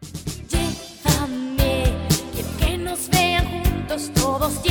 Llévame, quiero que nos vean juntos todos.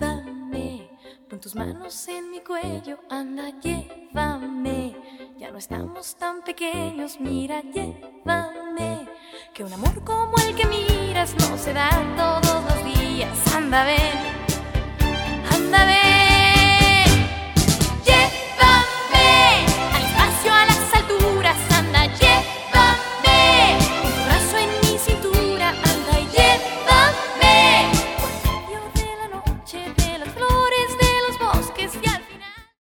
llévame. Pon tus manos en mi cuello, anda, llévame. Ya no estamos tan pequeños, mira, llévame. Que un amor como el que miras no se da todos los días, anda, ven.